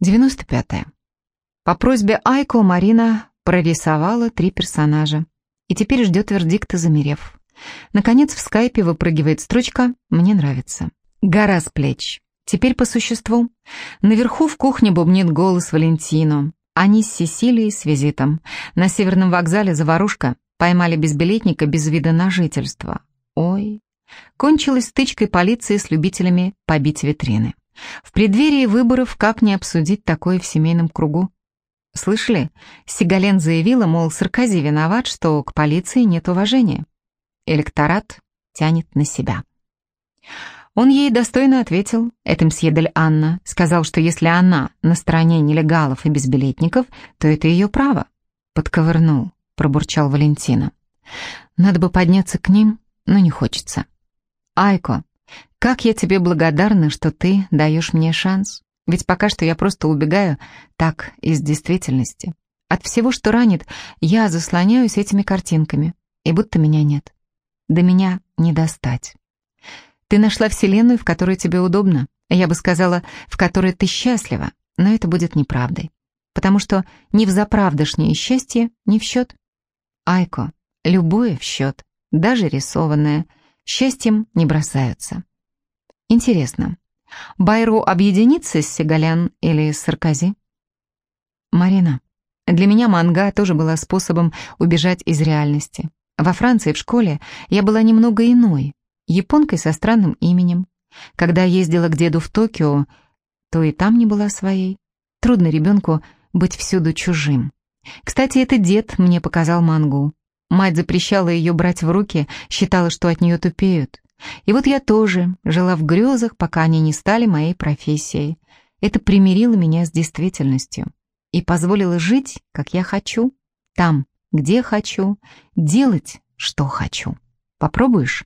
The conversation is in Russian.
95. -е. По просьбе Айко Марина прорисовала три персонажа и теперь ждет вердикта, замерев. Наконец в скайпе выпрыгивает строчка «Мне нравится». Гора с плеч. Теперь по существу. Наверху в кухне бубнит голос Валентину. Они с Сесилией с визитом. На северном вокзале заварушка. Поймали безбилетника без вида на жительство. Ой. Кончилась стычкой полиции с любителями побить витрины. В преддверии выборов как не обсудить такое в семейном кругу? Слышали? Сигален заявила, мол, Саркози виноват, что к полиции нет уважения. Электорат тянет на себя. Он ей достойно ответил, это мсье Дель Анна, сказал, что если она на стороне нелегалов и безбилетников, то это ее право. Подковырнул, пробурчал Валентина. Надо бы подняться к ним, но не хочется. Айко, как я тебе благодарна, что ты даешь мне шанс. Ведь пока что я просто убегаю так из действительности. От всего, что ранит, я заслоняюсь этими картинками, и будто меня нет. До меня не достать. Ты нашла вселенную, в которой тебе удобно. Я бы сказала, в которой ты счастлива, но это будет неправдой. Потому что ни в заправдошнее счастье, ни в счет. Айко, любое в счет, даже рисованное, счастьем не бросаются. Интересно, Байру объединится с Сигалян или с Саркози? Марина, для меня манга тоже была способом убежать из реальности. Во Франции в школе я была немного иной, японкой со странным именем. Когда ездила к деду в Токио, то и там не была своей. Трудно ребенку быть всюду чужим. Кстати, это дед мне показал мангу. Мать запрещала ее брать в руки, считала, что от нее тупеют. И вот я тоже жила в грезах, пока они не стали моей профессией. Это примирило меня с действительностью и позволило жить, как я хочу, там, где хочу, делать, что хочу. Попробуешь?